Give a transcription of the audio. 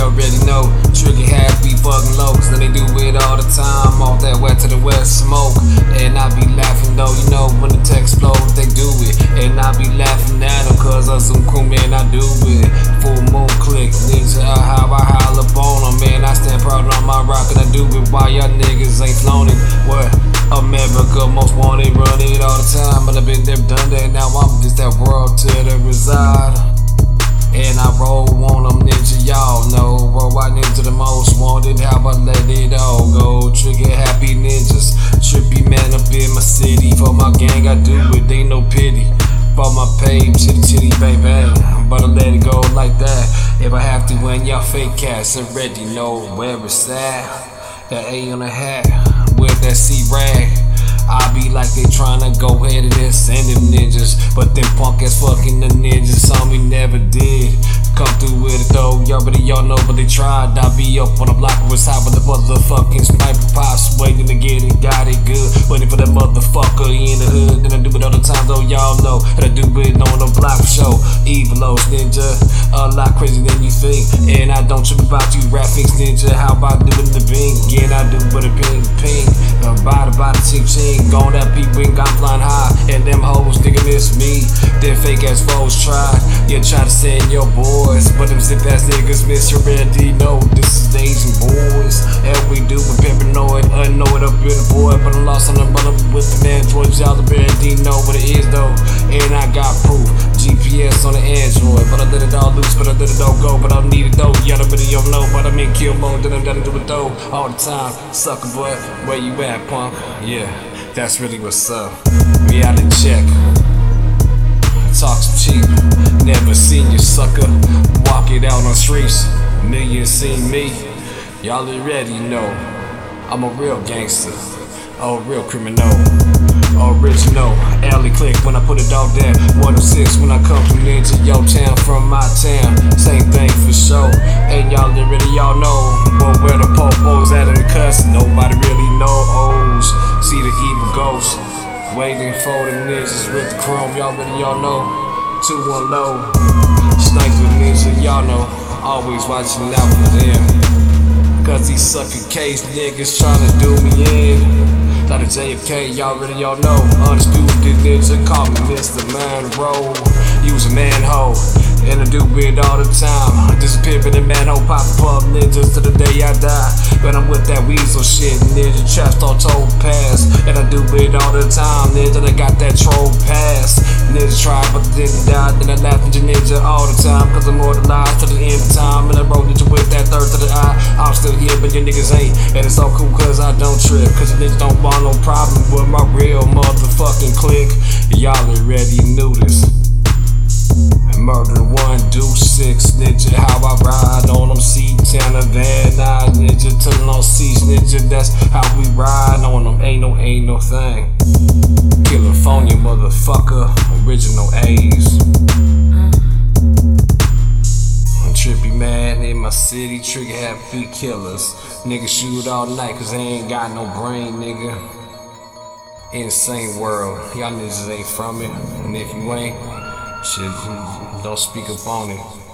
already know. Trigger happy, fucking low, they do it all the time. Off that west to the west smoke. And I be laughing though, you know, when the text explodes, they do it. And I be laughing at them, cause of some cool man, I do it. Full moon click, ninja, how I howl up on man. I stand proud on my rock, and I do it while y'all niggas ain't flown it. What? America most wanted, run it all the time. But I've been there, done that, now I'm just that world to the reside. For my gang, I do it, ain't no pity. For my page, chitty chitty baby. But I let it go like that. If I have to, when y'all fake cats already know where it's at. That A on the hat with that C rag. I be like they tryna go ahead and send them ninjas. But them punk ass fucking the ninjas on me never did. Come through with it though, y'all already y'all know, but they tried. I be up on the block with high with the motherfucking sniper pops, waiting to get it, got it that motherfucker in the hood. Then I do it all the time though, y'all know. And I do it on the block show. Evilos ninja, a lot crazier than you think. And I don't trip about you graphics ninja. How about doing the bing? Again, I do with a ping ping. About the ching ching. Gone that peep wing, I'm flying high. And them hoes nigga miss me. Them fake ass foes try. You try to send your boys. But them zip ass niggas miss you already know. This is Asian boys. And we do with pimpinoid. Unknown up in the boy. But I'm lost on the with the Android. Y'all already know what it is though. And I got proof. GPS on the Android. But I let it all loose. But I let it all go. But I need it though. Y'all already don't know. But I'm in kill mode. Then I'm done do it though. All the time. Sucker boy. Where you at, punk? Yeah. That's really what's up. Reality check. Talk some cheap. Never seen you, sucker. Walk it out on streets. Millions seen me. Y'all already know. I'm a real gangster. A real criminal. Original. Alley click when I put it all there. 106 when I come from Ninja Yo Town from my town. Same thing for sure. And y'all already y'all know. But where the popos at in the cuss, nobody really knows. See the evil ghost. Waiting for the ninjas with the chrome, y'all already y'all know. 2 1 low. Sniper ninja, y'all know. Always watching out for them. Cause these sucker case niggas tryna do me in. Like a JFK, y'all already y'all know. Undisputed ninja, call me Mr. Monroe. Was a manhole. And I do it all the time. Disappear in the manhole, pop up ninjas to the day I die. But I'm with that weasel shit, ninja trapped all told pass. And I do it all the time, ninja. I got that troll pass. Ninja try, but didn't die. Then I laugh at your ninja all the time. Cause I'm immortalized to the end of time. But niggas ain't. And it's so cool cause I don't trip. Cause your niggas don't want no problem with my real motherfucking click. Y'all already knew this. Murder one, do six, ninja. How I ride on them seat town of Van Nuys, ninja. Tilling on seats, ninja. That's how we ride on them. Ain't no, ain't no thing. California, motherfucker. Original A's. In my city, trigger happy killers. Niggas shoot all night cause they ain't got no brain, nigga. Insane world, y'all niggas ain't from it. And if you ain't, shit, don't speak up on it.